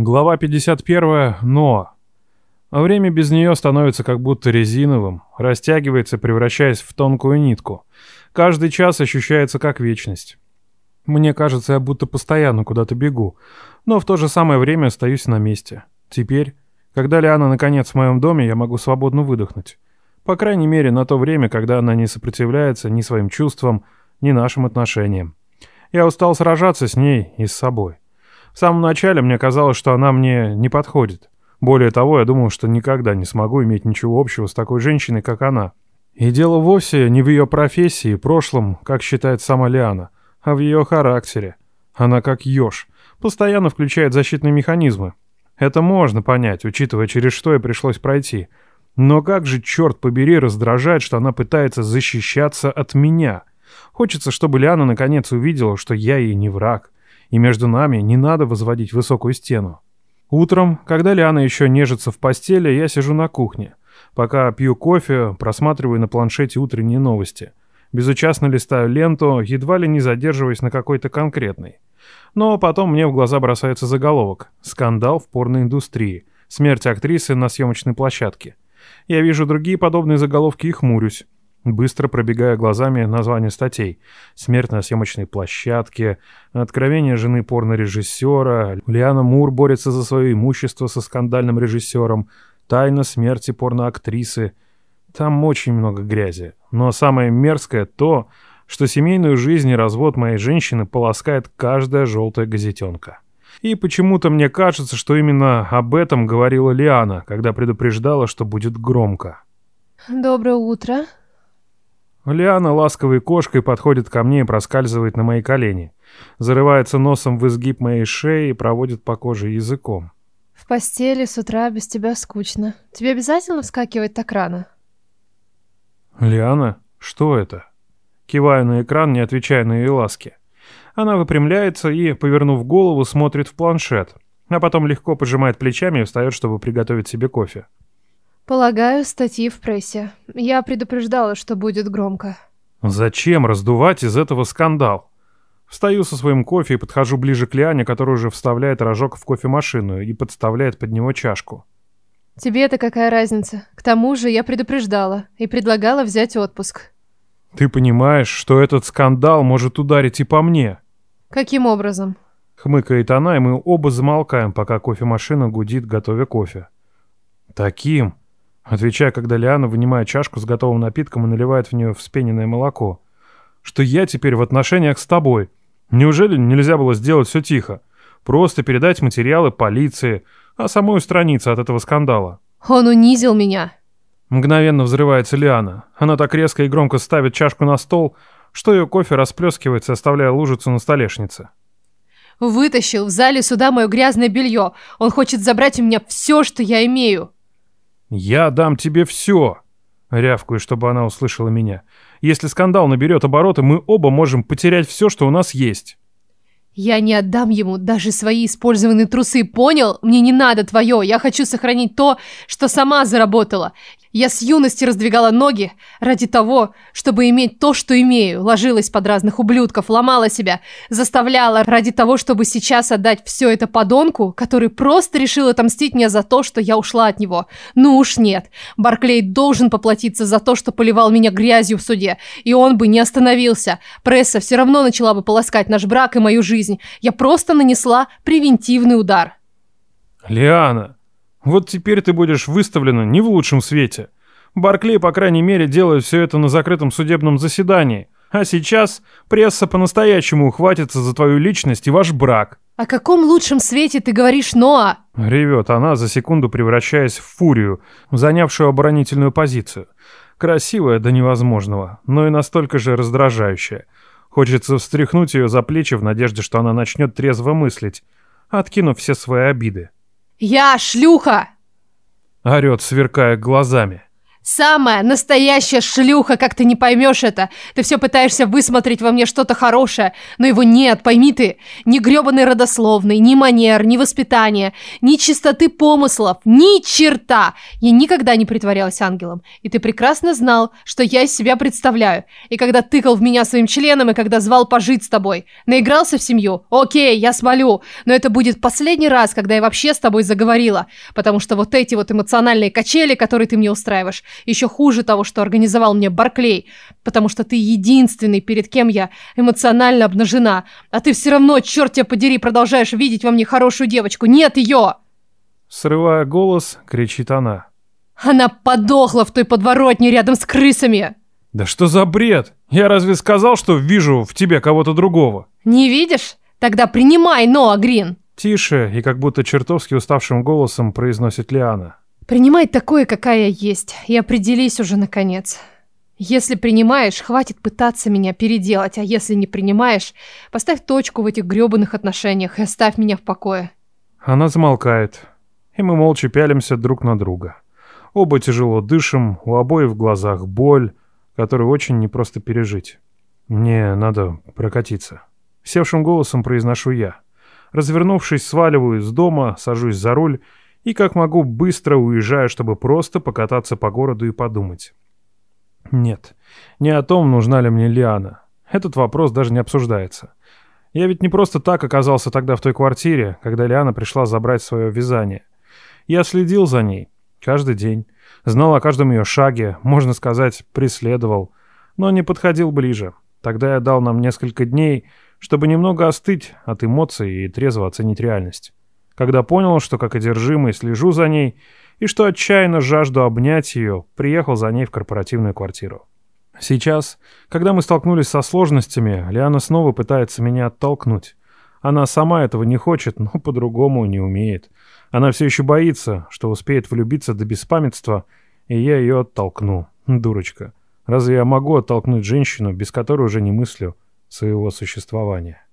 Глава 51. Но. Время без нее становится как будто резиновым, растягивается, превращаясь в тонкую нитку. Каждый час ощущается как вечность. Мне кажется, я будто постоянно куда-то бегу, но в то же самое время остаюсь на месте. Теперь, когда Лиана наконец в моем доме, я могу свободно выдохнуть. По крайней мере, на то время, когда она не сопротивляется ни своим чувствам, ни нашим отношениям. Я устал сражаться с ней и с собой. В самом начале мне казалось, что она мне не подходит. Более того, я думал, что никогда не смогу иметь ничего общего с такой женщиной, как она. И дело вовсе не в ее профессии, прошлом, как считает сама Лиана, а в ее характере. Она как еж, постоянно включает защитные механизмы. Это можно понять, учитывая, через что ей пришлось пройти. Но как же, черт побери, раздражает, что она пытается защищаться от меня. Хочется, чтобы Лиана наконец увидела, что я ей не враг, и между нами не надо возводить высокую стену. Утром, когда Лиана еще нежится в постели, я сижу на кухне. Пока пью кофе, просматриваю на планшете утренние новости. Безучастно листаю ленту, едва ли не задерживаясь на какой-то конкретной. Но потом мне в глаза бросается заголовок «Скандал в порноиндустрии. Смерть актрисы на съемочной площадке». Я вижу другие подобные заголовки и хмурюсь быстро пробегая глазами названия статей. «Смерть на съемочной площадке», «Откровение жены порнорежиссера», «Лиана Мур борется за свое имущество со скандальным режиссером», «Тайна смерти порноактрисы». Там очень много грязи. Но самое мерзкое то, что семейную жизнь и развод моей женщины полоскает каждая желтая газетенка. И почему-то мне кажется, что именно об этом говорила Лиана, когда предупреждала, что будет громко. «Доброе утро», Лиана ласковой кошкой подходит ко мне и проскальзывает на мои колени. Зарывается носом в изгиб моей шеи и проводит по коже языком. «В постели с утра без тебя скучно. Тебе обязательно вскакивать так рано?» «Лиана, что это?» Киваю на экран, не отвечая на ее ласки. Она выпрямляется и, повернув голову, смотрит в планшет, а потом легко пожимает плечами и встает, чтобы приготовить себе кофе. Полагаю, статьи в прессе. Я предупреждала, что будет громко. Зачем раздувать из этого скандал? Встаю со своим кофе и подхожу ближе к Лиане, которая уже вставляет рожок в кофемашину и подставляет под него чашку. Тебе-то какая разница? К тому же я предупреждала и предлагала взять отпуск. Ты понимаешь, что этот скандал может ударить и по мне? Каким образом? Хмыкает она, и мы оба замолкаем, пока кофемашина гудит, готовя кофе. Таким, Отвечая, когда Лиана вынимает чашку с готовым напитком и наливает в нее вспененное молоко. «Что я теперь в отношениях с тобой. Неужели нельзя было сделать все тихо? Просто передать материалы полиции, а самой устраниться от этого скандала?» «Он унизил меня!» Мгновенно взрывается Лиана. Она так резко и громко ставит чашку на стол, что ее кофе расплескивается, оставляя лужицу на столешнице. «Вытащил в зале сюда мое грязное белье. Он хочет забрать у меня все, что я имею!» «Я дам тебе все!» Рявкую, чтобы она услышала меня. «Если скандал наберет обороты, мы оба можем потерять все, что у нас есть». Я не отдам ему даже свои использованные трусы, понял? Мне не надо твое, я хочу сохранить то, что сама заработала. Я с юности раздвигала ноги ради того, чтобы иметь то, что имею. Ложилась под разных ублюдков, ломала себя, заставляла ради того, чтобы сейчас отдать все это подонку, который просто решил отомстить мне за то, что я ушла от него. Ну уж нет. Барклей должен поплатиться за то, что поливал меня грязью в суде. И он бы не остановился. Пресса все равно начала бы полоскать наш брак и мою жизнь. Я просто нанесла превентивный удар. Лиана, вот теперь ты будешь выставлена не в лучшем свете. Барклей, по крайней мере, делает все это на закрытом судебном заседании. А сейчас пресса по-настоящему ухватится за твою личность и ваш брак. «О каком лучшем свете ты говоришь, Ноа?» Ревет она, за секунду превращаясь в фурию, занявшую оборонительную позицию. Красивая до невозможного, но и настолько же раздражающая. Хочется встряхнуть ее за плечи в надежде, что она начнет трезво мыслить, откинув все свои обиды. «Я шлюха!» Орет, сверкая глазами. Самая настоящая шлюха, как ты не поймешь это. Ты все пытаешься высмотреть во мне что-то хорошее, но его нет, пойми ты. Ни гребаный родословный, ни манер, ни воспитания, ни чистоты помыслов, ни черта. Я никогда не притворялась ангелом. И ты прекрасно знал, что я из себя представляю. И когда тыкал в меня своим членом, и когда звал пожить с тобой. Наигрался в семью? Окей, я смолю. Но это будет последний раз, когда я вообще с тобой заговорила. Потому что вот эти вот эмоциональные качели, которые ты мне устраиваешь, еще хуже того, что организовал мне Барклей, потому что ты единственный, перед кем я эмоционально обнажена, а ты все равно, черт тебя подери, продолжаешь видеть во мне хорошую девочку. Нет ее!» Срывая голос, кричит она. «Она подохла в той подворотне рядом с крысами!» «Да что за бред? Я разве сказал, что вижу в тебе кого-то другого?» «Не видишь? Тогда принимай Ноа Грин!» Тише и как будто чертовски уставшим голосом произносит Лиана. Принимай такое, какая я есть, и определись уже наконец. Если принимаешь, хватит пытаться меня переделать, а если не принимаешь, поставь точку в этих грёбаных отношениях и оставь меня в покое. Она замолкает, и мы молча пялимся друг на друга. Оба тяжело дышим, у обоих в глазах боль, которую очень непросто пережить. Мне надо прокатиться. Севшим голосом произношу я. Развернувшись, сваливаю из дома, сажусь за руль и как могу быстро уезжаю, чтобы просто покататься по городу и подумать. Нет, не о том, нужна ли мне Лиана. Этот вопрос даже не обсуждается. Я ведь не просто так оказался тогда в той квартире, когда Лиана пришла забрать свое вязание. Я следил за ней каждый день, знал о каждом ее шаге, можно сказать, преследовал, но не подходил ближе. Тогда я дал нам несколько дней, чтобы немного остыть от эмоций и трезво оценить реальность когда понял, что как одержимый слежу за ней и что отчаянно жажду обнять ее, приехал за ней в корпоративную квартиру. Сейчас, когда мы столкнулись со сложностями, Лиана снова пытается меня оттолкнуть. Она сама этого не хочет, но по-другому не умеет. Она все еще боится, что успеет влюбиться до беспамятства, и я ее оттолкну. Дурочка. Разве я могу оттолкнуть женщину, без которой уже не мыслю своего существования?